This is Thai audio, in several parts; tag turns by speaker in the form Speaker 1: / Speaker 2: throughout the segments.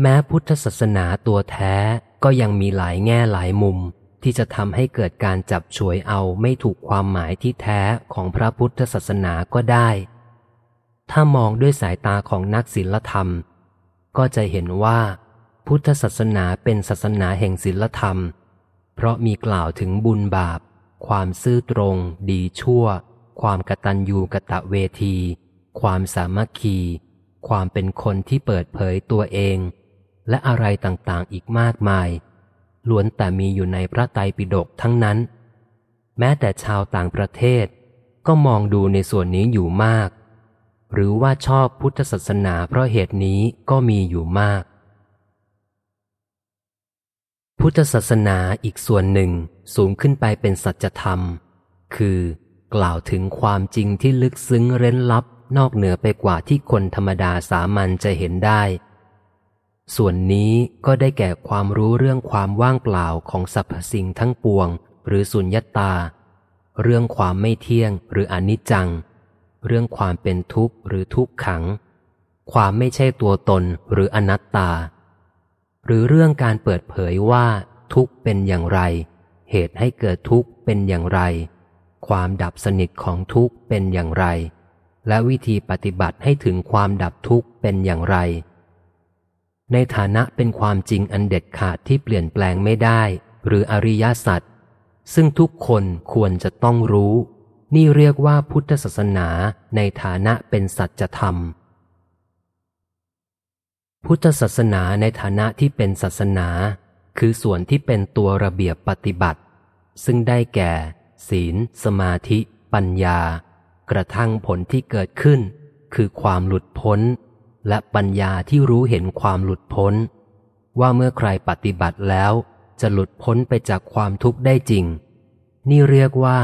Speaker 1: แม้พุทธศาสนาตัวแท้ก็ยังมีหลายแง่หลายมุม ที่จะทำให้เกิดการจับฉวยเอาไม่ถูกความหมายที่แท้ของพระพุทธศาสนาก็ได้ ถ้ามองด้วยสายตาของนักศิลธรรม ก็จะเห็นว่า พุทธศาสนาเป็นศาสนาแห่งศิลธรรม เพราะมีกล่าวถึงบุญบาป ความซื่อตรง ดีชั่ว ความกตัญญูกะตะเวที ความสามัคคี ความเป็นคนที่เปิดเผยตัวเอง และอะไรต่างๆอีกมากมาย ล้วนแต่มีอยู่ในพระไตรปิฎกทั้งนั้น แม้แต่ชาวต่างประเทศ ก็มองดูในส่วนนี้อยู่มาก หรือว่าชอบพุทธศาสนาเพราะเหตุนี้ก็มีอยู่มาก พุทธศาสนาอีกส่วนหนึ่งสูงขึ้นไปเป็นสัจธรรม คือกล่าวถึงความจริงที่ลึกซึ้งเร้นลับนอกเหนือไปกว่าที่คนธรรมดาสามัญจะเห็นได้ ส่วนนี้ก็ได้แก่ความรู้เรื่องความว่างเปล่าของสรรพสิ่งทั้งปวง หรือสุญญตา เรื่องความไม่เที่ยงหรืออนิจจัง เรื่องความเป็นทุกข์หรือทุกขัง ความไม่ใช่ตัวตนหรืออนัตตา หรือเรื่องการเปิดเผยว่า ทุกข์เป็นอย่างไร เหตุให้เกิดทุกข์เป็นอย่างไร ความดับสนิทของทุกข์เป็นอย่างไร และวิธีปฏิบัติให้ถึงความดับทุกข์เป็นอย่างไร ในฐานะเป็นความจริงอันเด็ดขาดที่เปลี่ยนแปลงไม่ได้ หรืออริยสัจซึ่งทุกคนควรจะต้องรู้ นี่เรียกว่าพุทธศาสนาในฐานะเป็นสัจธรรม พุทธศาสนาในฐานะที่เป็นศาสนา คือส่วนที่เป็นตัวระเบียบปฏิบัติ ซึ่งได้แก่ ศีล สมาธิ ปัญญา กระทั่งผลที่เกิดขึ้น คือความหลุดพ้น และปัญญาที่รู้เห็นความหลุดพ้น ว่าเมื่อใครปฏิบัติแล้ว จะหลุดพ้นไปจากความทุกข์ได้จริง นี่เรียกว่า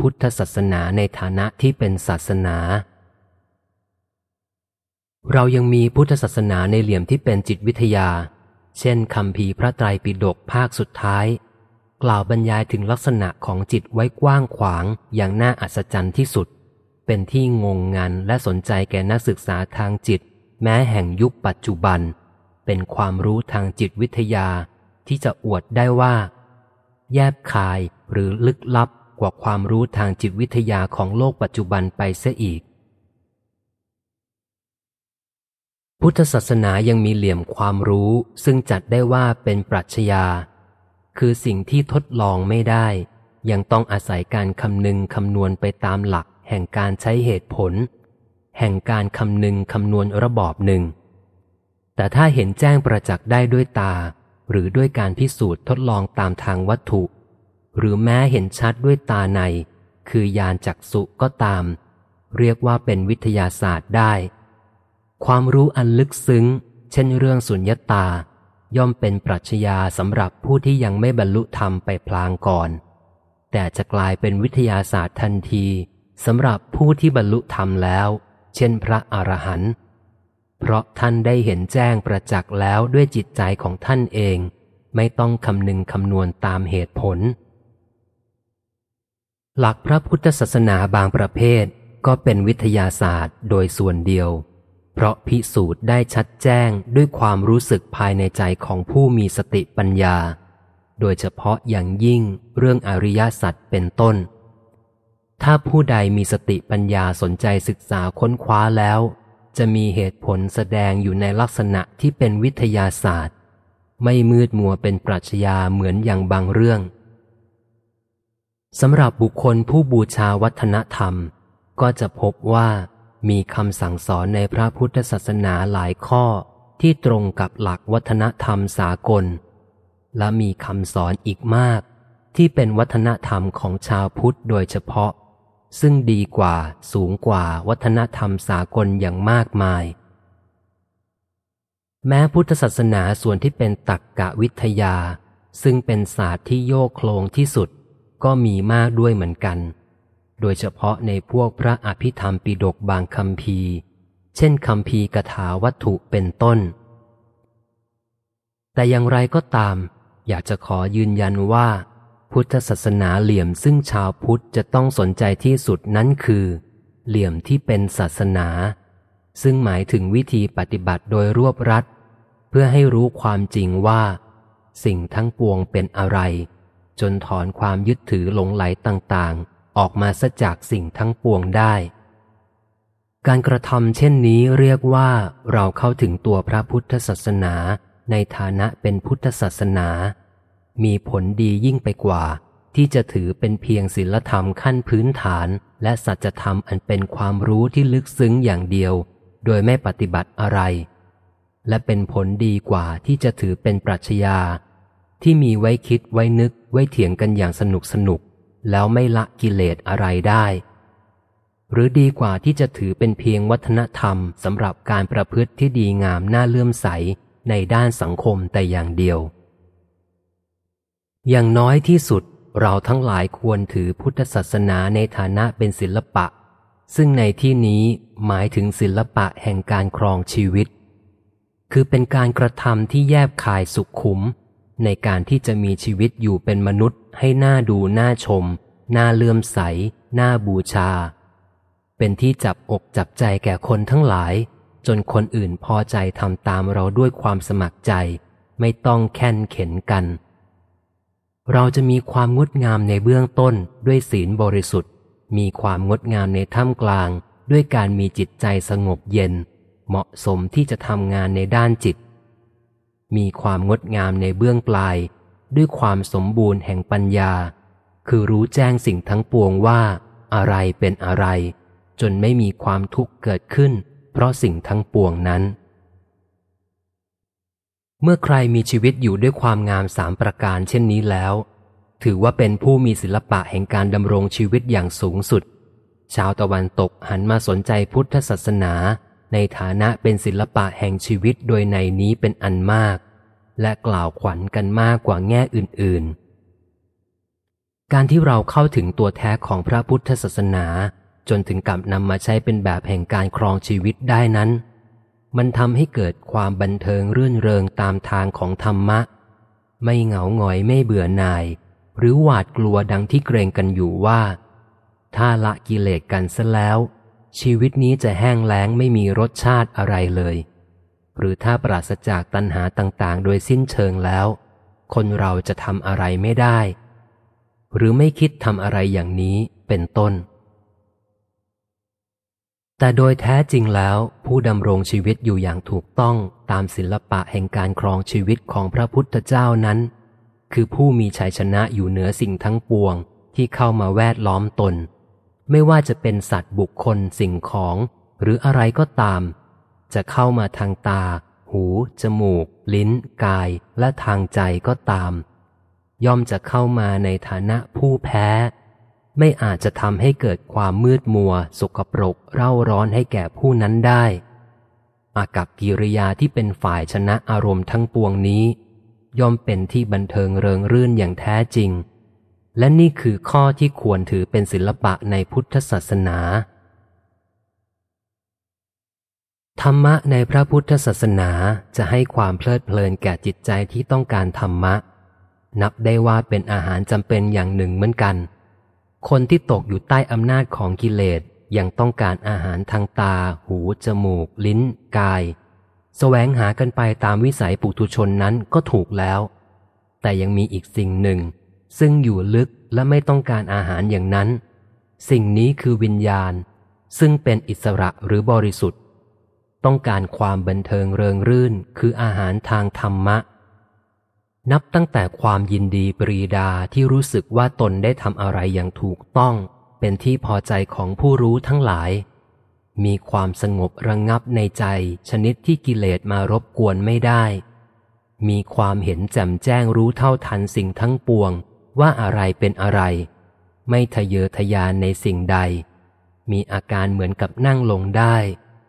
Speaker 1: พุทธศาสนาในฐานะที่เป็นศาสนา เรายังมีพุทธศาสนาในเหลี่ยมที่เป็นจิตวิทยา เช่นคำพีพระไตรปิฎกภาคสุดท้าย กล่าวบรรยายถึงลักษณะของจิตไว้กว้างขวางอย่างน่าอัศจรรย์ที่สุด เป็นที่งงงันและสนใจแก่นักศึกษาทางจิต แม้แห่งยุคปัจจุบัน เป็นความรู้ทางจิตวิทยาที่จะอวดได้ว่า แยบคายหรือลึกลับกว่าความรู้ทางจิตวิทยาของโลกปัจจุบันไปเสียอีก พุทธศาสนายังมีเหลี่ยมความรู้ซึ่งจัดได้ว่าเป็นปรัชญา คือสิ่งที่ทดลองไม่ได้ ยังต้องอาศัยการคำนึงคำนวณไปตามหลักแห่งการใช้เหตุผล แห่งการคำนึงคำนวณระบอบหนึ่ง แต่ถ้าเห็นแจ้งประจักษ์ได้ด้วยตา หรือด้วยการพิสูจน์ทดลองตามทางวัตถุ หรือแม้เห็นชัดด้วยตาใน คือยานจักสุก็ตาม เรียกว่าเป็นวิทยาศาสตร์ได้ ความรู้อันลึกซึ้ง เช่นเรื่องสุญญตา ย่อมเป็นปรัชญาสำหรับผู้ที่ยังไม่บรรลุธรรมไปพลางก่อน แต่จะกลายเป็นวิทยาศาสตร์ทันทีสำหรับผู้ที่บรรลุธรรมแล้ว เช่นพระอรหันต์เพราะท่านได้เห็นแจ้งประจักษ์แล้วด้วยจิตใจของท่านเอง ไม่ต้องคำนึงคำนวณตามเหตุผล หลักพระพุทธศาสนาบางประเภทก็เป็นวิทยาศาสตร์โดยส่วนเดียว เพราะพิสูจน์ได้ชัดแจ้งด้วยความรู้สึกภายในใจของผู้มีสติปัญญา โดยเฉพาะอย่างยิ่งเรื่องอริยสัจเป็นต้น ถ้าผู้ใดมีสติปัญญาสนใจศึกษาค้นคว้าแล้ว จะมีเหตุผลแสดงอยู่ในลักษณะที่เป็นวิทยาศาสตร์ ไม่มืดมัวเป็นปรัชญาเหมือนอย่างบางเรื่องสำหรับบุคคลผู้บูชาวัฒนธรรม ก็จะพบว่ามีคำสั่งสอนในพระพุทธศาสนาหลายข้อที่ตรงกับหลักวัฒนธรรมสากล และมีคำสอนอีกมาก ที่เป็นวัฒนธรรมของชาวพุทธโดยเฉพาะ ซึ่งดีกว่าสูงกว่าวัฒนธรรมสากลอย่างมากมาย แม้พุทธศาสนาส่วนที่เป็นตักกะวิทยา ซึ่งเป็นศาสตร์ที่โยกโคลงที่สุด ก็มีมากด้วยเหมือนกัน โดยเฉพาะในพวกพระอภิธรรมปิดกบางคำพีเช่นคำพีกถาวัตถุเป็นต้น แต่อย่างไรก็ตาม อยากจะขอยืนยันว่า พุทธศาสนาเหลี่ยมซึ่งชาวพุทธจะต้องสนใจที่สุดนั้นคือ เหลี่ยมที่เป็นศาสนา ซึ่งหมายถึงวิธีปฏิบัติโดยรวบรัดเพื่อให้รู้ความจริงว่า สิ่งทั้งปวงเป็นอะไร จนถอนความยึดถือหลงไหลต่างๆ ออกมาซะจากสิ่งทั้งปวงได้ การกระทำเช่นนี้เรียกว่าเราเข้าถึงตัวพระพุทธศาสนาในฐานะเป็นพุทธศาสนา มีผลดียิ่งไปกว่า ที่จะถือเป็นเพียงศีลธรรมขั้นพื้นฐาน และสัจธรรมอันเป็นความรู้ที่ลึกซึ้งอย่างเดียว โดยไม่ปฏิบัติอะไร และเป็นผลดีกว่าที่จะถือเป็นปรัชญาที่มีไว้คิดไว้นึกไว้เถียงกันอย่างสนุกสนุก แล้วไม่ละกิเลสอะไรได้ หรือดีกว่าที่จะถือเป็นเพียงวัฒนธรรมสำหรับการประพฤติที่ดีงามน่าเลื่อมใสในด้านสังคมแต่อย่างเดียว อย่างน้อยที่สุดเราทั้งหลายควรถือพุทธศาสนาในฐานะเป็นศิลปะ ซึ่งในที่นี้หมายถึงศิลปะแห่งการครองชีวิต คือเป็นการกระทำที่แยบคายสุขขุม ในการที่จะมีชีวิตอยู่เป็นมนุษย์ ให้หน่าดูน่าชมน่าเลื่อมใสน่าบูชา เป็นที่จับอกจับใจแก่คนทั้งหลาย จนคนอื่นพอใจทำตามเราด้วยความสมัครใจ ไม่ต้องแค้นเข็นกัน เราจะมีความงดงามในเบื้องต้นด้วยศีลบริสุทธิ์ มีความงดงามในท่ามกลาง ด้วยการมีจิตใจสงบเย็น เหมาะสมที่จะทำงานในด้านจิต มีความงดงามในเบื้องปลาย ด้วยความสมบูรณ์แห่งปัญญา คือรู้แจ้งสิ่งทั้งปวงว่า อะไรเป็นอะไร จนไม่มีความทุกข์เกิดขึ้น เพราะสิ่งทั้งปวงนั้น เมื่อใครมีชีวิตอยู่ด้วยความงามสามประการเช่นนี้แล้ว ถือว่าเป็นผู้มีศิลปะแห่งการดำรงชีวิตอย่างสูงสุด ชาวตะวันตกหันมาสนใจพุทธศาสนาในฐานะเป็นศิลปะแห่งชีวิตโดยในนี้เป็นอันมาก และกล่าวขวัญกันมากกว่าแง่อื่น ๆ การที่เราเข้าถึงตัวแท้ของพระพุทธศาสนา จนถึงกับนำมาใช้เป็นแบบแห่งการครองชีวิตได้นั้น มันทำให้เกิดความบันเทิงรื่นเริงตามทางของธรรมะ ไม่เหงาหงอยไม่เบื่อหน่าย หรือหวาดกลัวดังที่เกรงกันอยู่ว่า ถ้าละกิเลสกันซะแล้ว ชีวิตนี้จะแห้งแล้งไม่มีรสชาติอะไรเลย หรือถ้าปราศจากตัณหาต่างๆ โดยสิ้นเชิงแล้ว คนเราจะทำอะไรไม่ได้ หรือไม่คิดทำอะไรอย่างนี้เป็นต้น แต่โดยแท้จริงแล้ว ผู้ดำรงชีวิตอยู่อย่างถูกต้องตามศิลปะแห่งการครองชีวิตของพระพุทธเจ้านั้น คือผู้มีชัยชนะอยู่เหนือสิ่งทั้งปวงที่เข้ามาแวดล้อมตน ไม่ว่าจะเป็นสัตว์บุคคลสิ่งของ หรืออะไรก็ตาม จะเข้ามาทางตา หู จมูก ลิ้น กาย และทางใจก็ตาม ย่อมจะเข้ามาในฐานะผู้แพ้ ไม่อาจจะทำให้เกิดความมืดมัว สกปรกเร่าร้อนให้แก่ผู้นั้นได้ อากับกิริยาที่เป็นฝ่ายชนะอารมณ์ทั้งปวงนี้ ย่อมเป็นที่บันเทิงเริงรื่นอย่างแท้จริง และนี่คือข้อที่ควรถือเป็นศิลปะในพุทธศาสนา ธรรมะในพระพุทธศาสนาจะให้ความเพลิดเพลินแก่จิตใจที่ต้องการธรรมะ นับได้ว่าเป็นอาหารจำเป็นอย่างหนึ่งเหมือนกัน คนที่ตกอยู่ใต้อำนาจของกิเลสยังต้องการอาหารทางตา หู จมูก ลิ้น กายสแสวงหากันไปตามวิสัยปุถุชนนั้นก็ถูกแล้ว แต่ยังมีอีกสิ่งหนึ่ง ซึ่งอยู่ลึกและไม่ต้องการอาหารอย่างนั้น สิ่งนี้คือวิญญาณ ซึ่งเป็นอิสระหรือบริสุทธิ์ ต้องการความบันเทิงเริงรื่น คืออาหารทางธรรมะ นับตั้งแต่ความยินดีปรีดาที่รู้สึกว่าตนได้ทำอะไรอย่างถูกต้อง เป็นที่พอใจของผู้รู้ทั้งหลาย มีความสงบระงงับในใจชนิดที่กิเลสมารบกวนไม่ได้ มีความเห็นแจ่มแจ้งรู้เท่าทันสิ่งทั้งปวง ว่าอะไรเป็นอะไร ไม่ทะเยอทะยานในสิ่งใด มีอาการเหมือนกับนั่งลงได้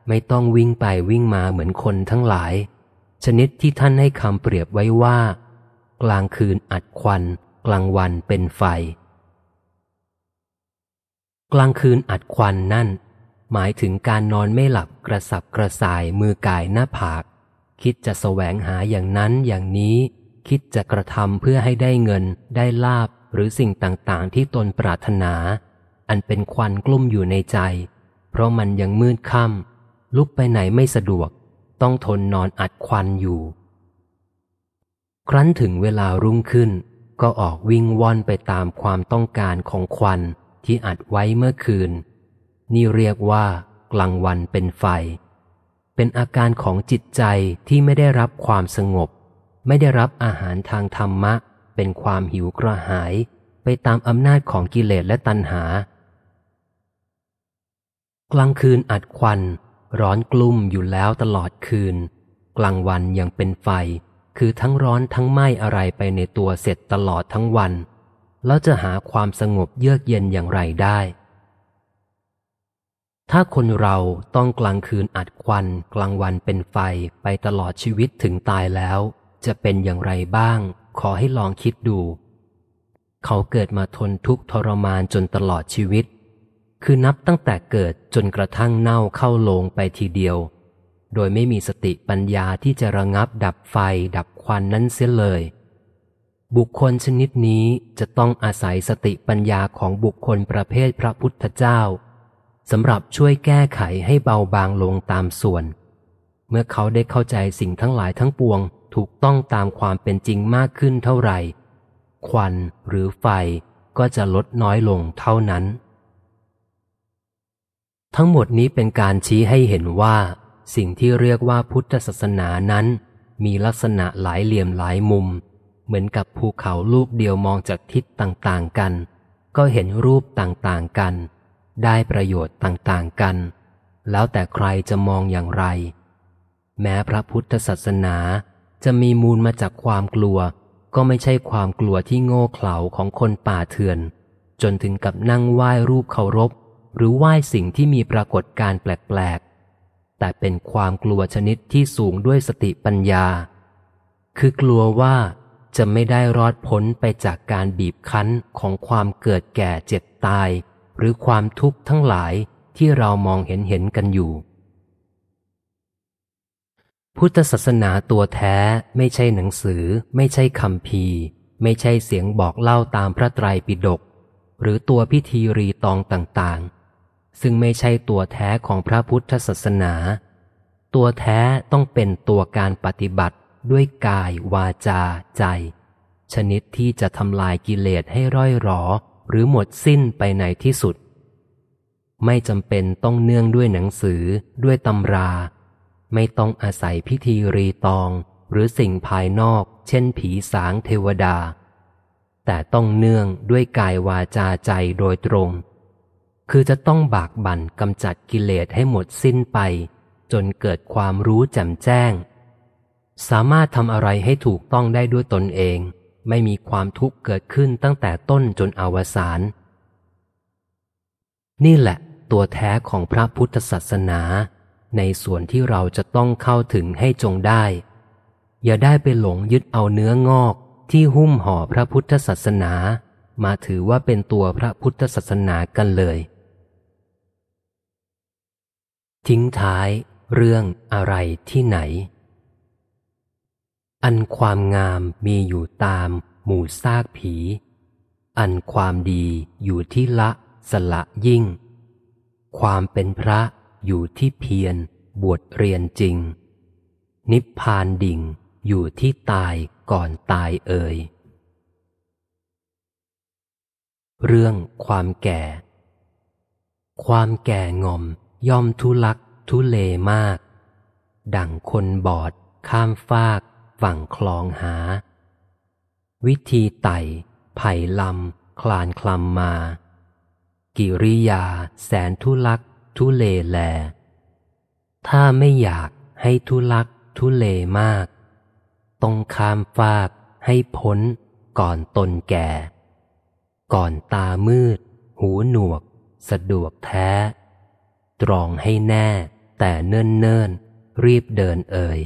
Speaker 1: ไม่ต้องวิ่งไปวิ่งมาเหมือนคนทั้งหลาย ชนิดที่ท่านให้คำเปรียบไว้ว่า กลางคืนอัดควัน กลางวันเป็นไฟ กลางคืนอัดควันนั่น หมายถึงการนอนไม่หลับกระสับกระส่ายมือกายหน้าผาก คิดจะแสวงหาอย่างนั้นอย่างนี้ คิดจะกระทำเพื่อให้ได้เงิน ได้ลาบหรือสิ่งต่างๆ ที่ตนปรารถนา อันเป็นควันกลุ่มอยู่ในใจ เพราะมันยังมืดค่ำลุกไปไหนไม่สะดวก ต้องทนนอนอัดควันอยู่ ครั้นถึงเวลารุ่งขึ้น ก็ออกวิ่งว่อนไปตามความต้องการของควันที่อัดไว้เมื่อคืน นี่เรียกว่า กลางวันเป็นไฟ เป็นอาการของจิตใจที่ไม่ได้รับความสงบ ไม่ได้รับอาหารทางธรรมะ เป็นความหิวกระหาย ไปตามอำนาจของกิเลสและตัณหา กลางคืนอัดควัน ร้อนกลุ่มอยู่แล้วตลอดคืน กลางวันยังเป็นไฟ คือทั้งร้อนทั้งไหม้อะไรไปในตัวเสร็จตลอดทั้งวัน แล้วจะหาความสงบเยือกเย็นอย่างไรได้ ถ้าคนเราต้องกลางคืนอัดควันกลางวันเป็นไฟไปตลอดชีวิตถึงตายแล้ว จะเป็นอย่างไรบ้าง ขอให้ลองคิดดู เขาเกิดมาทนทุกข์ทรมานจนตลอดชีวิต คือนับตั้งแต่เกิดจนกระทั่งเน่าเข้าลงไปทีเดียว โดยไม่มีสติปัญญาที่จะระงับดับไฟดับควันนั้นเสียเลย บุคคลชนิดนี้จะต้องอาศัยสติปัญญาของบุคคลประเภทพระพุทธเจ้าสำหรับช่วยแก้ไขให้เบาบางลงตามส่วน เมื่อเขาได้เข้าใจสิ่งทั้งหลายทั้งปวง ถูกต้องตามความเป็นจริงมากขึ้นเท่าไหร่ ควันหรือไฟก็จะลดน้อยลงเท่านั้น ทั้งหมดนี้เป็นการชี้ให้เห็นว่า สิ่งที่เรียกว่าพุทธศาสนานั้น มีลักษณะหลายเหลี่ยมหลายมุม เหมือนกับภูเขาลูกเดียวมองจากทิศต่างๆกัน ก็เห็นรูปต่างๆกัน ได้ประโยชน์ต่างๆกัน แล้วแต่ใครจะมองอย่างไร แม้พระพุทธศาสนาจะมีมูลมาจากความกลัว ก็ไม่ใช่ความกลัวที่โง่เขลาของคนป่าเถื่อน จนถึงกับนั่งไหว้รูปเคารพ หรือไหว้สิ่งที่มีปรากฏการแปลก แต่เป็นความกลัวชนิดที่สูงด้วยสติปัญญา คือกลัวว่าจะไม่ได้รอดพ้นไปจากการบีบคั้นของความเกิดแก่เจ็บตาย หรือความทุกข์ทั้งหลายที่เรามองเห็นเห็นกันอยู่ พุทธศาสนาตัวแท้ไม่ใช่หนังสือ ไม่ใช่คำพีไม่ใช่เสียงบอกเล่าตามพระไตรปิฎกหรือตัวพิธีรีตองต่างๆ ซึ่งไม่ใช่ตัวแท้ของพระพุทธศาสนา ตัวแท้ต้องเป็นตัวการปฏิบัติด้วยกายวาจาใจ ชนิดที่จะทำลายกิเลสให้ร่อยหรอ หรือหมดสิ้นไปในที่สุด ไม่จำเป็นต้องเนื่องด้วยหนังสือด้วยตำรา ไม่ต้องอาศัยพิธีรีตอง หรือสิ่งภายนอก เช่นผีสางเทวดา แต่ต้องเนื่องด้วยกายวาจาใจโดยตรง คือจะต้องบากบั่นกำจัดกิเลสให้หมดสิ้นไป จนเกิดความรู้แจ่มแจ้ง สามารถทำอะไรให้ถูกต้องได้ด้วยตนเอง ไม่มีความทุกข์เกิดขึ้นตั้งแต่ต้นจนอวสานนี่แหละตัวแท้ของพระพุทธศาสนา ในส่วนที่เราจะต้องเข้าถึงให้จงได้ อย่าได้ไปหลงยึดเอาเนื้องอกที่หุ้มห่อพระพุทธศาสนา มาถือว่าเป็นตัวพระพุทธศาสนากันเลย ทิ้งท้ายเรื่องอะไรที่ไหน อันความงามมีอยู่ตาม หมู่ซากผี อันความดีอยู่ที่ละสละยิ่ง ความเป็นพระอยู่ที่เพียรบวชเรียนจริง นิพพานดิ่งอยู่ที่ตายก่อนตายเอ่ยเรื่องความแก่ ความแก่งอม ย่อมทุลักทุเลมาก ดังคนบอด ข้ามฟาก ฝั่งคลองหา วิธีไต่ไผ่ลำ คลานคลำมา กิริยาแสนทุลักทุเลแล ถ้าไม่อยากให้ทุลักทุเลมาก ต้องข้ามฟากให้พ้นก่อนตนแก่ ก่อนตามืด หูหนวก สะดวกแท้ ตรองให้แน่ แต่เนิ่นเนิ่นรีบเดินเอ่ย